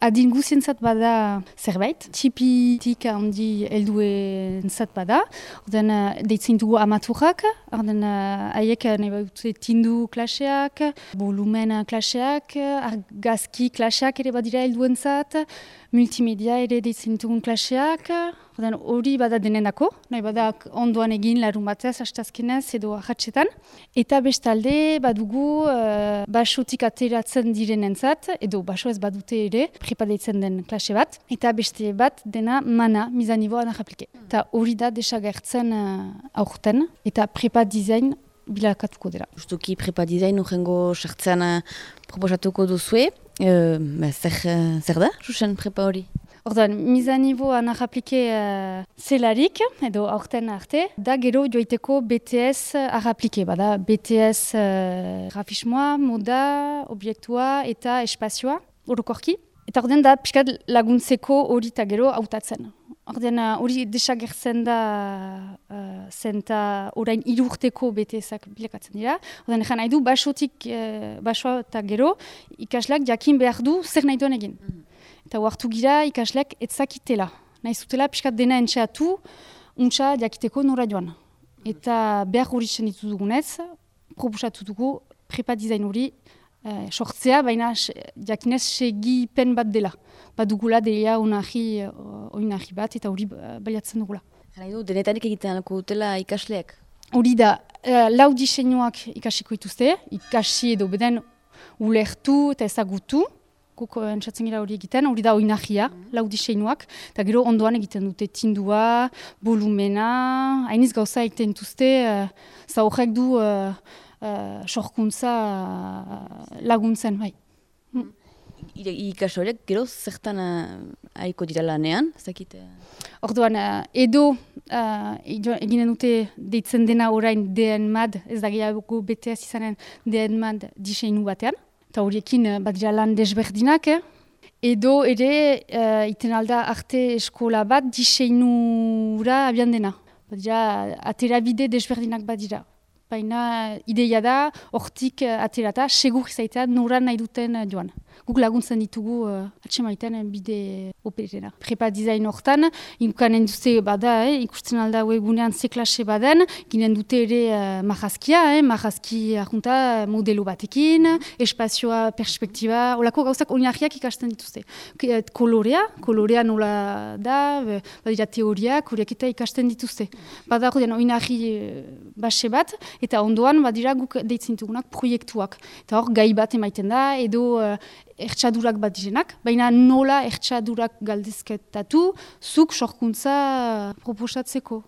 adin guzientzat bada zerbait, txipitik handi helduen zat bada, orden deitzen dugu amaturrak, orden haiek nahi tindu klaseak, volumen klaseak, argazki klaseak ere badira helduen zat, multimedia ere deitzen dugun klaseak, hori bada denendako, nahi bada ondoan egin larun batez, hastazkinez edo ahatsetan. Eta bestalde badugu uh, basotik ateratzen direnentzat, edo baso ez badute ere, prepadeitzen den klase bat, eta beste bat dena mana, mizaniboa anak aplike. Eta hori da desagertzen uh, aurten, eta prepa design bilakatuko dira. Justuki prepa design urrengo sartzen uh, proposatuko duzue, uh, zer, zer da, susen prepa hori? Orduan, mizanibo anak aplike uh, zelarik, edo aurten arte, da gero joiteko BTS aplike, bada BTS uh, grafismoa, moda, obiektua eta espazioa, orokorki. Eta ordean da, piskat laguntzeko hori eta gero hautatzen. Ordean, hori desagertzen da uh, zenta orain irurteko BTSak bilakatzen dira. Ordean, egin nahi du, basotik, uh, basoa eta gero, ikaslak jakin behar du zer nahi duen egin. Mm eta huartu gira ikasleak etzakitela. Nahi zutela, piskat dena entxeatu, untxa jakiteko nora joan. Eta behar hori ditu dugunez, propusatu dugu prepa dizain hori eh, sortzea, baina jakinez segi pen bat dela. Bat dugula deia oinahi uh, bat eta hori baliatzen dugula. Hala du, denetarik egiten alko dutela ikasleak? Hori da, uh, lau diseinuak ikasiko ituzte, ikasi edo beden ulertu eta ezagutu, guk entzatzen gira hori egiten, hori da oinahia, mm -hmm. lau diseinuak, eta gero ondoan egiten dute tindua, volumena, hainiz gauza egiten duzte, uh, zaurrek du uh, uh, sorkuntza uh, laguntzen, bai. Mm. Ikasorek, gero zertan uh, aiko dira lanean, zakite? Orduan, uh, edo uh, eginen dute deitzen dena orain DN-MAD, ez da gehiago BTS izanen DN-MAD diseinu batean, eta horiekin uh, badira lan desberdinak, eh? edo ere uh, iten alda arte eskola bat diseinura abian dena. Badira atera bide desberdinak badira. Baina ideia da, hortik uh, aterata, segur zaitea noran nahi duten uh, joan guk laguntzen ditugu uh, atxemaiten bide operena. Prepa dizain hortan, inkukanen dute bada, eh, ikusten alda webunean ze klase baden, ginen dute ere uh, mahazkia, eh, mahazki ahunta modelo batekin, espazioa, perspektiba, olako gauzak oinarriak ikasten dituzte. Eh, kolorea, kolorea nola da, badira teoriak, horiak eta ikasten dituzte. Bada hori oinarri base bat, eta ondoan badira guk deitzen ditugunak proiektuak. Eta hor gai bat emaiten da, edo ertsadurak bat dizenak, baina nola ertsadurak galdezketatu, zuk sorkuntza proposatzeko.